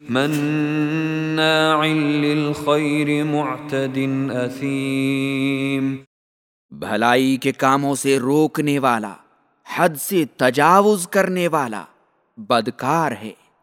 مناع للخير معتد اثیم بھلائی کے کاموں سے روکنے والا، حد سے تجاوز کرنے والا بدکار ہے۔